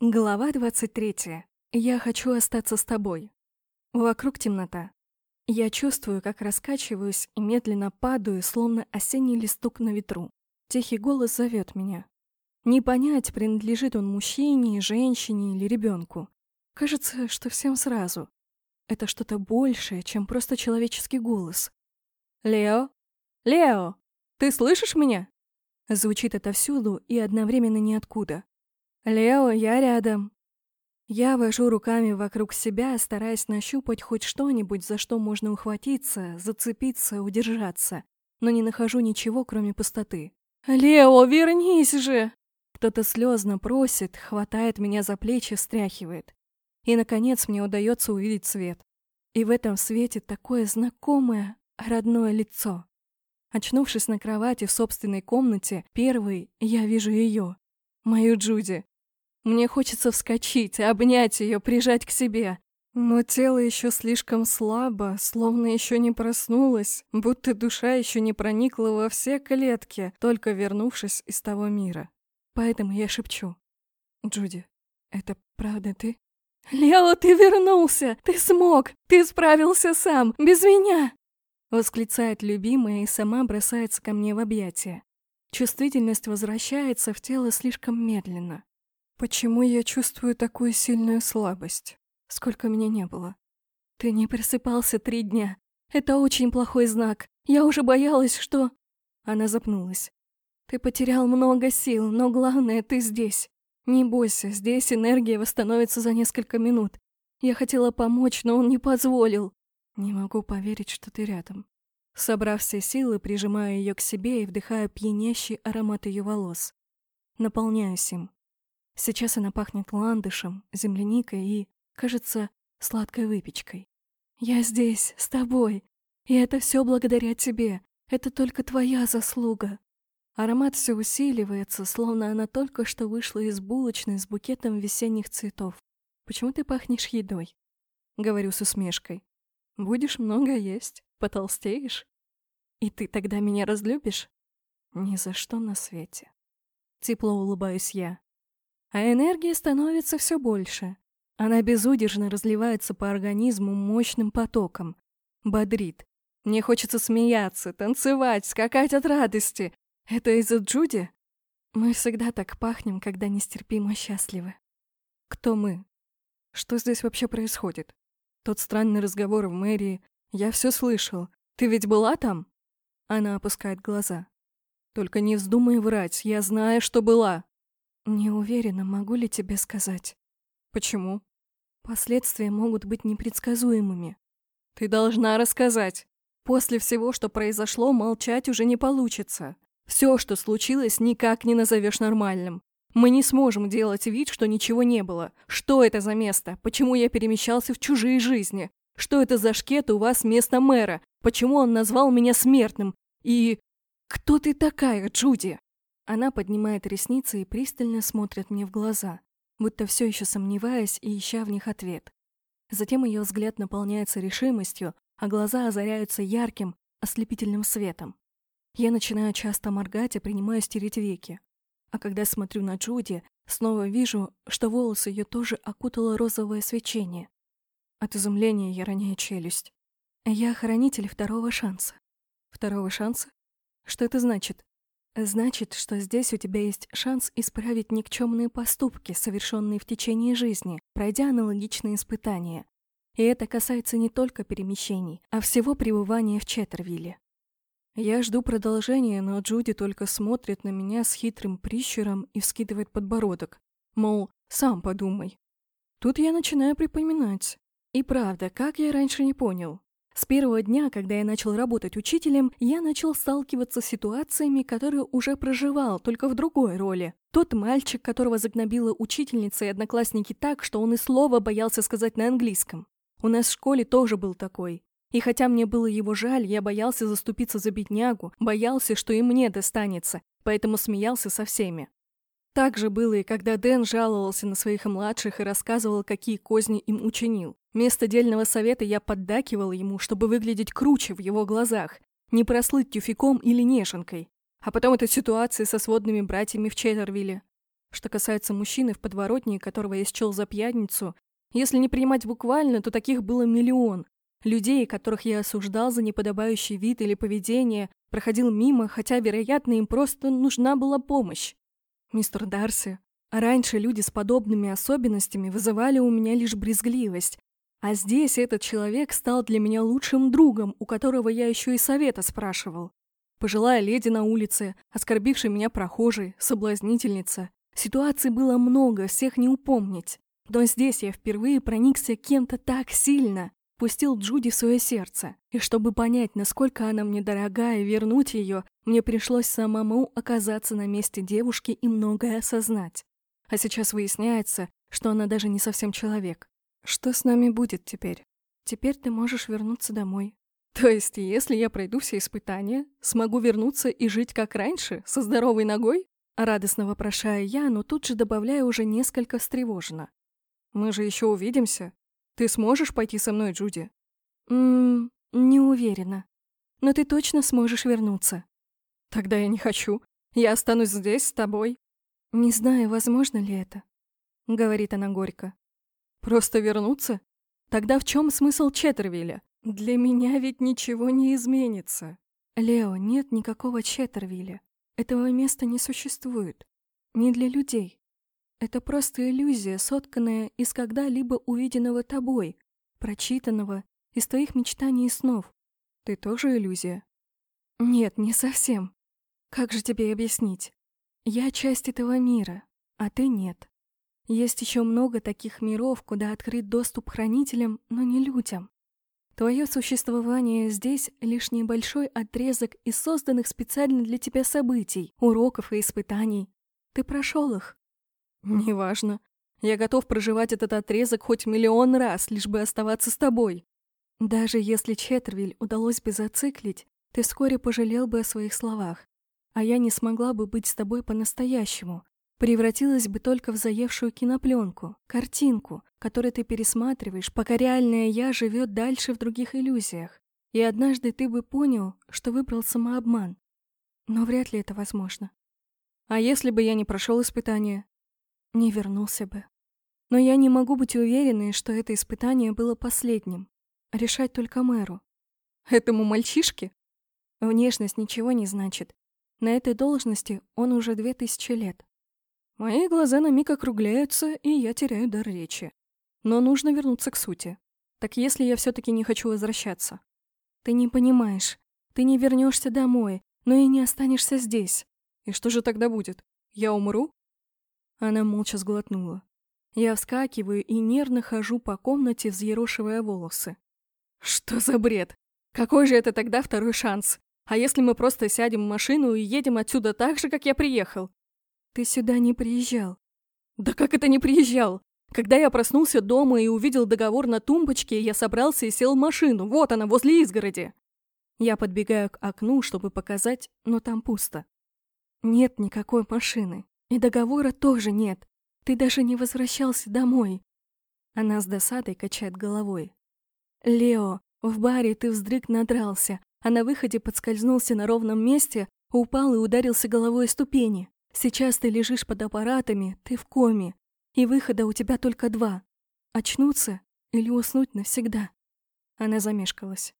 Глава 23. Я хочу остаться с тобой. Вокруг темнота. Я чувствую, как раскачиваюсь и медленно падаю, словно осенний листок на ветру. Тихий голос зовет меня. Не понять, принадлежит он мужчине, женщине или ребенку. Кажется, что всем сразу. Это что-то большее, чем просто человеческий голос. «Лео? Лео! Ты слышишь меня?» Звучит отовсюду и одновременно ниоткуда. «Лео, я рядом». Я вожу руками вокруг себя, стараясь нащупать хоть что-нибудь, за что можно ухватиться, зацепиться, удержаться, но не нахожу ничего, кроме пустоты. «Лео, вернись же!» Кто-то слезно просит, хватает меня за плечи, встряхивает. И, наконец, мне удается увидеть свет. И в этом свете такое знакомое, родное лицо. Очнувшись на кровати в собственной комнате, первый я вижу ее, мою Джуди. Мне хочется вскочить, обнять ее, прижать к себе. Но тело еще слишком слабо, словно еще не проснулось, будто душа еще не проникла во все клетки, только вернувшись из того мира. Поэтому я шепчу. «Джуди, это правда ты?» «Лео, ты вернулся! Ты смог! Ты справился сам! Без меня!» Восклицает любимая и сама бросается ко мне в объятия. Чувствительность возвращается в тело слишком медленно. Почему я чувствую такую сильную слабость? Сколько меня не было? Ты не просыпался три дня. Это очень плохой знак. Я уже боялась, что... Она запнулась. Ты потерял много сил, но главное, ты здесь. Не бойся, здесь энергия восстановится за несколько минут. Я хотела помочь, но он не позволил. Не могу поверить, что ты рядом. Собрав все силы, прижимаю ее к себе и вдыхаю пьянящий аромат ее волос. Наполняюсь им. Сейчас она пахнет ландышем, земляникой и, кажется, сладкой выпечкой. «Я здесь, с тобой, и это все благодаря тебе. Это только твоя заслуга». Аромат все усиливается, словно она только что вышла из булочной с букетом весенних цветов. «Почему ты пахнешь едой?» Говорю с усмешкой. «Будешь много есть, потолстеешь. И ты тогда меня разлюбишь?» «Ни за что на свете». Тепло улыбаюсь я. А энергии становится все больше. Она безудержно разливается по организму мощным потоком. Бодрит. Мне хочется смеяться, танцевать, скакать от радости. Это из-за Джуди? Мы всегда так пахнем, когда нестерпимо счастливы. Кто мы? Что здесь вообще происходит? Тот странный разговор в мэрии. Я все слышал. Ты ведь была там? Она опускает глаза. Только не вздумай врать, я знаю, что была. Не уверена, могу ли тебе сказать. Почему? Последствия могут быть непредсказуемыми. Ты должна рассказать. После всего, что произошло, молчать уже не получится. Все, что случилось, никак не назовешь нормальным. Мы не сможем делать вид, что ничего не было. Что это за место? Почему я перемещался в чужие жизни? Что это за шкет у вас место мэра? Почему он назвал меня смертным? И... Кто ты такая, Джуди? Она поднимает ресницы и пристально смотрит мне в глаза, будто все еще сомневаясь и ища в них ответ. Затем ее взгляд наполняется решимостью, а глаза озаряются ярким, ослепительным светом. Я начинаю часто моргать и принимаю стереть веки. А когда смотрю на Джуди, снова вижу, что волосы ее тоже окутало розовое свечение. От изумления я роняю челюсть. Я хранитель второго шанса. Второго шанса? Что это значит? Значит, что здесь у тебя есть шанс исправить никчемные поступки, совершенные в течение жизни, пройдя аналогичные испытания. И это касается не только перемещений, а всего пребывания в Четтервилле. Я жду продолжения, но Джуди только смотрит на меня с хитрым прищуром и вскидывает подбородок. Мол, сам подумай. Тут я начинаю припоминать. И правда, как я раньше не понял. С первого дня, когда я начал работать учителем, я начал сталкиваться с ситуациями, которые уже проживал, только в другой роли. Тот мальчик, которого загнобила учительница и одноклассники так, что он и слова боялся сказать на английском. У нас в школе тоже был такой. И хотя мне было его жаль, я боялся заступиться за беднягу, боялся, что и мне достанется, поэтому смеялся со всеми. Так же было и когда Дэн жаловался на своих младших и рассказывал, какие козни им учинил. Вместо дельного совета я поддакивал ему, чтобы выглядеть круче в его глазах, не прослыть тюфяком или нешенкой. А потом эта ситуация со сводными братьями в Четтервилле. Что касается мужчины в подворотне, которого я счел за пьяницу, если не принимать буквально, то таких было миллион. Людей, которых я осуждал за неподобающий вид или поведение, проходил мимо, хотя, вероятно, им просто нужна была помощь. Мистер Дарси, раньше люди с подобными особенностями вызывали у меня лишь брезгливость, а здесь этот человек стал для меня лучшим другом, у которого я еще и совета спрашивал. Пожилая леди на улице, оскорбивший меня прохожий, соблазнительница. Ситуаций было много, всех не упомнить. Но здесь я впервые проникся кем-то так сильно, пустил Джуди в свое сердце. И чтобы понять, насколько она мне дорога и вернуть ее, мне пришлось самому оказаться на месте девушки и многое осознать. А сейчас выясняется, что она даже не совсем человек. Что с нами будет теперь? Теперь ты можешь вернуться домой. То есть, если я пройду все испытания, смогу вернуться и жить как раньше, со здоровой ногой? Радостно вопрошаю я, но тут же добавляю уже несколько встревоженно. Мы же еще увидимся. Ты сможешь пойти со мной, Джуди? Ммм, не уверена. Но ты точно сможешь вернуться. Тогда я не хочу. Я останусь здесь с тобой. Не знаю, возможно ли это, говорит она горько. Просто вернуться? Тогда в чем смысл Четтервилля? Для меня ведь ничего не изменится. Лео, нет никакого Четтервилля. Этого места не существует. Не для людей. Это просто иллюзия, сотканная из когда-либо увиденного тобой, прочитанного из твоих мечтаний и снов. Ты тоже иллюзия? Нет, не совсем. Как же тебе объяснить? Я часть этого мира, а ты нет. Есть еще много таких миров, куда открыт доступ хранителям, но не людям. Твое существование здесь — лишь небольшой отрезок из созданных специально для тебя событий, уроков и испытаний. Ты прошел их, «Неважно. Я готов проживать этот отрезок хоть миллион раз, лишь бы оставаться с тобой. Даже если Четтервиль удалось бы зациклить, ты вскоре пожалел бы о своих словах, а я не смогла бы быть с тобой по-настоящему, превратилась бы только в заевшую кинопленку, картинку, которую ты пересматриваешь, пока реальное «я» живет дальше в других иллюзиях. И однажды ты бы понял, что выбрал самообман. Но вряд ли это возможно. А если бы я не прошел испытание? не вернулся бы. Но я не могу быть уверенной, что это испытание было последним. Решать только мэру. Этому мальчишке? Внешность ничего не значит. На этой должности он уже две тысячи лет. Мои глаза на миг округляются, и я теряю дар речи. Но нужно вернуться к сути. Так если я все-таки не хочу возвращаться? Ты не понимаешь. Ты не вернешься домой, но и не останешься здесь. И что же тогда будет? Я умру? Она молча сглотнула. Я вскакиваю и нервно хожу по комнате, взъерошивая волосы. Что за бред? Какой же это тогда второй шанс? А если мы просто сядем в машину и едем отсюда так же, как я приехал? Ты сюда не приезжал. Да как это не приезжал? Когда я проснулся дома и увидел договор на тумбочке, я собрался и сел в машину. Вот она, возле изгороди. Я подбегаю к окну, чтобы показать, но там пусто. Нет никакой машины. И договора тоже нет. Ты даже не возвращался домой. Она с досадой качает головой. Лео, в баре ты вздрык надрался, а на выходе подскользнулся на ровном месте, упал и ударился головой о ступени. Сейчас ты лежишь под аппаратами, ты в коме, и выхода у тебя только два. Очнуться или уснуть навсегда. Она замешкалась.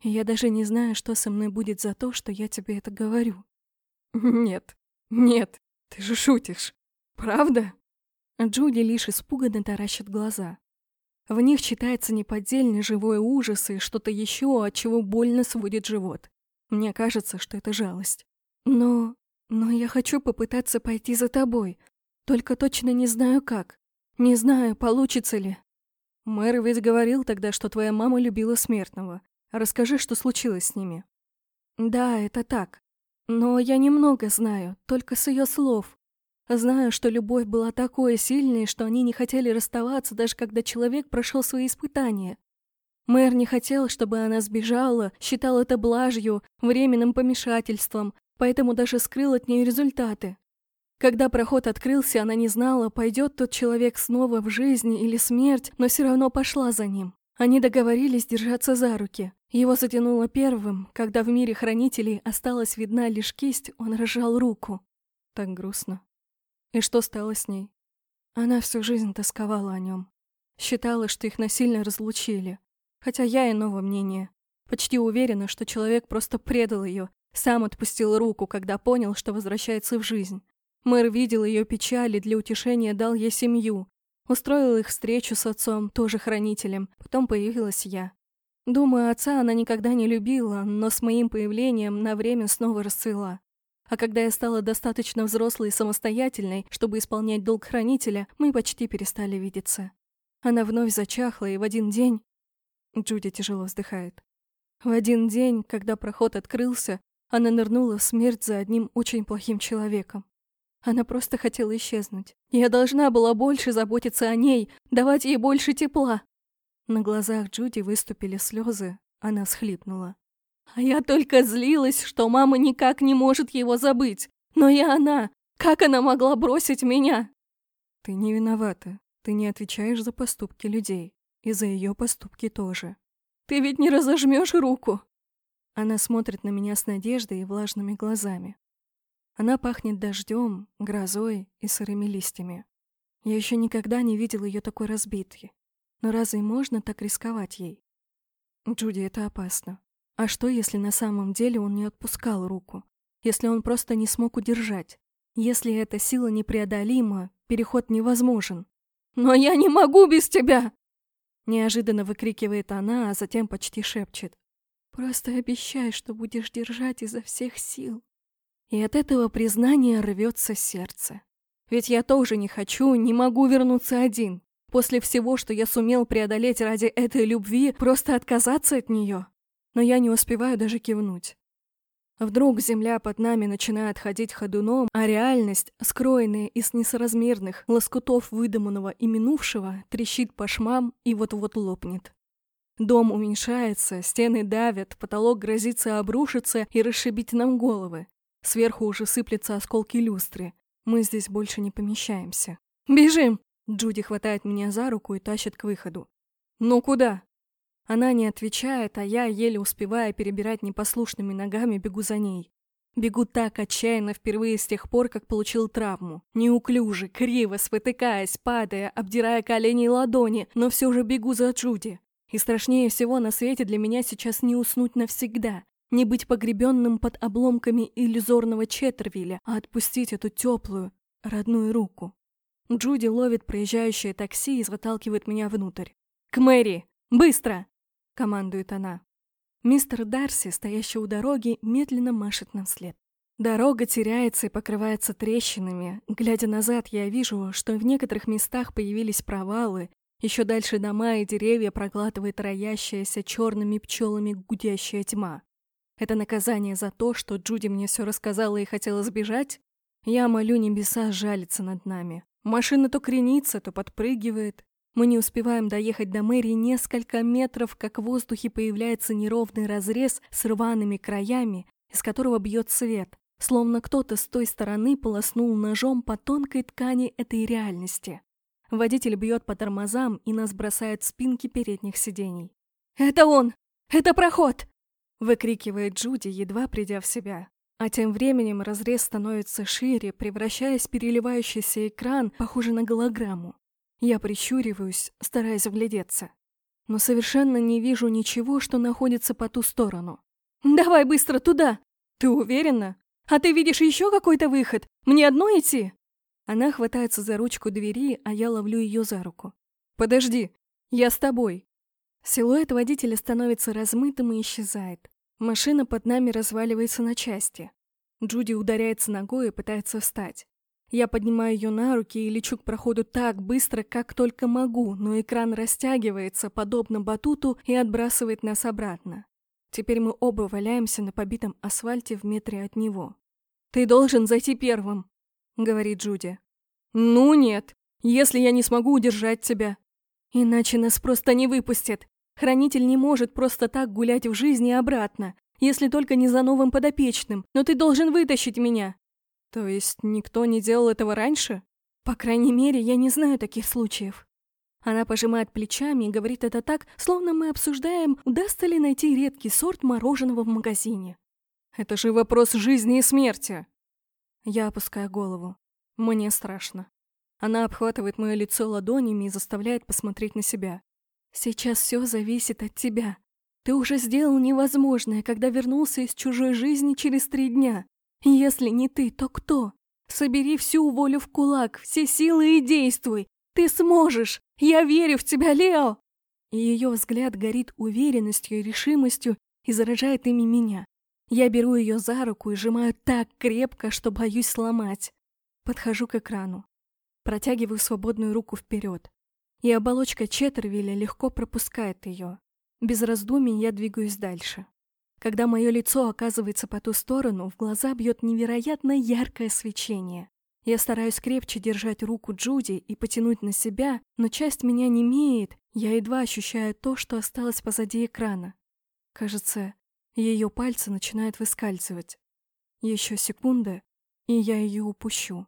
Я даже не знаю, что со мной будет за то, что я тебе это говорю. Нет, нет, «Ты же шутишь, правда?» Джуди лишь испуганно таращит глаза. В них читается неподдельный живой ужас и что-то еще, от чего больно сводит живот. Мне кажется, что это жалость. Но... но я хочу попытаться пойти за тобой. Только точно не знаю как. Не знаю, получится ли. Мэр ведь говорил тогда, что твоя мама любила смертного. Расскажи, что случилось с ними. Да, это так. Но я немного знаю, только с ее слов. Знаю, что любовь была такой сильной, что они не хотели расставаться, даже когда человек прошел свои испытания. Мэр не хотел, чтобы она сбежала, считал это блажью, временным помешательством, поэтому даже скрыл от нее результаты. Когда проход открылся, она не знала, пойдет тот человек снова в жизнь или смерть, но все равно пошла за ним. Они договорились держаться за руки. Его затянуло первым, когда в мире хранителей осталась видна лишь кисть, он разжал руку. Так грустно. И что стало с ней? Она всю жизнь тосковала о нем. Считала, что их насильно разлучили. Хотя я иного мнения. Почти уверена, что человек просто предал ее, сам отпустил руку, когда понял, что возвращается в жизнь. Мэр видел ее печаль и для утешения дал ей семью. Устроил их встречу с отцом, тоже хранителем. Потом появилась я. Думаю, отца она никогда не любила, но с моим появлением на время снова расцвела. А когда я стала достаточно взрослой и самостоятельной, чтобы исполнять долг хранителя, мы почти перестали видеться. Она вновь зачахла, и в один день... Джуди тяжело вздыхает. В один день, когда проход открылся, она нырнула в смерть за одним очень плохим человеком. Она просто хотела исчезнуть. Я должна была больше заботиться о ней, давать ей больше тепла. На глазах Джуди выступили слезы, она всхлипнула. А я только злилась, что мама никак не может его забыть. Но и она, как она могла бросить меня? Ты не виновата. Ты не отвечаешь за поступки людей. И за ее поступки тоже. Ты ведь не разожмешь руку!» Она смотрит на меня с надеждой и влажными глазами. Она пахнет дождем, грозой и сырыми листьями. Я еще никогда не видел ее такой разбитой. Но разве можно так рисковать ей? Джуди, это опасно. А что, если на самом деле он не отпускал руку? Если он просто не смог удержать? Если эта сила непреодолима, переход невозможен? «Но я не могу без тебя!» Неожиданно выкрикивает она, а затем почти шепчет. «Просто обещай, что будешь держать изо всех сил». И от этого признания рвется сердце. Ведь я тоже не хочу, не могу вернуться один. После всего, что я сумел преодолеть ради этой любви, просто отказаться от нее. Но я не успеваю даже кивнуть. Вдруг земля под нами начинает ходить ходуном, а реальность, скроенная из несоразмерных лоскутов выдуманного и минувшего, трещит по шмам и вот-вот лопнет. Дом уменьшается, стены давят, потолок грозится обрушиться и расшибить нам головы. Сверху уже сыплются осколки люстры. Мы здесь больше не помещаемся. «Бежим!» Джуди хватает меня за руку и тащит к выходу. «Ну куда?» Она не отвечает, а я, еле успевая перебирать непослушными ногами, бегу за ней. Бегу так отчаянно впервые с тех пор, как получил травму. Неуклюже, криво, спотыкаясь, падая, обдирая колени и ладони, но все же бегу за Джуди. И страшнее всего на свете для меня сейчас не уснуть навсегда, не быть погребенным под обломками иллюзорного Четтервилля, а отпустить эту теплую, родную руку. Джуди ловит проезжающее такси и заталкивает меня внутрь. «К Мэри! Быстро!» — командует она. Мистер Дарси, стоящий у дороги, медленно машет нам вслед. Дорога теряется и покрывается трещинами. Глядя назад, я вижу, что в некоторых местах появились провалы. Еще дальше дома и деревья проглатывает роящаяся черными пчелами гудящая тьма. Это наказание за то, что Джуди мне все рассказала и хотела сбежать? Я молю небеса жалиться над нами. Машина то кренится, то подпрыгивает. Мы не успеваем доехать до мэрии несколько метров, как в воздухе появляется неровный разрез с рваными краями, из которого бьет свет, словно кто-то с той стороны полоснул ножом по тонкой ткани этой реальности. Водитель бьет по тормозам и нас бросает в спинки передних сидений. «Это он! Это проход!» выкрикивает Джуди, едва придя в себя. А тем временем разрез становится шире, превращаясь в переливающийся экран, похожий на голограмму. Я прищуриваюсь, стараясь вглядеться. Но совершенно не вижу ничего, что находится по ту сторону. «Давай быстро туда!» «Ты уверена? А ты видишь еще какой-то выход? Мне одно идти?» Она хватается за ручку двери, а я ловлю ее за руку. «Подожди, я с тобой!» Силуэт водителя становится размытым и исчезает. Машина под нами разваливается на части. Джуди ударяется ногой и пытается встать. Я поднимаю ее на руки и лечу к проходу так быстро, как только могу, но экран растягивается, подобно батуту, и отбрасывает нас обратно. Теперь мы оба валяемся на побитом асфальте в метре от него. «Ты должен зайти первым», — говорит Джуди. «Ну нет, если я не смогу удержать тебя. Иначе нас просто не выпустят. Хранитель не может просто так гулять в жизни обратно, если только не за новым подопечным, но ты должен вытащить меня. То есть никто не делал этого раньше? По крайней мере, я не знаю таких случаев. Она пожимает плечами и говорит это так, словно мы обсуждаем, удастся ли найти редкий сорт мороженого в магазине. Это же вопрос жизни и смерти. Я опускаю голову. Мне страшно. Она обхватывает мое лицо ладонями и заставляет посмотреть на себя. Сейчас все зависит от тебя. Ты уже сделал невозможное, когда вернулся из чужой жизни через три дня. Если не ты, то кто? Собери всю волю в кулак, все силы и действуй. Ты сможешь! Я верю в тебя, Лео!» И ее взгляд горит уверенностью и решимостью и заражает ими меня. Я беру ее за руку и сжимаю так крепко, что боюсь сломать. Подхожу к экрану. Протягиваю свободную руку вперед. И оболочка Четтервилля легко пропускает ее. Без раздумий я двигаюсь дальше. Когда мое лицо оказывается по ту сторону, в глаза бьет невероятно яркое свечение. Я стараюсь крепче держать руку Джуди и потянуть на себя, но часть меня не имеет, я едва ощущаю то, что осталось позади экрана. Кажется, ее пальцы начинают выскальзывать. Еще секунда, и я ее упущу.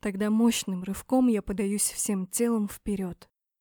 Тогда мощным рывком я подаюсь всем телом вперед.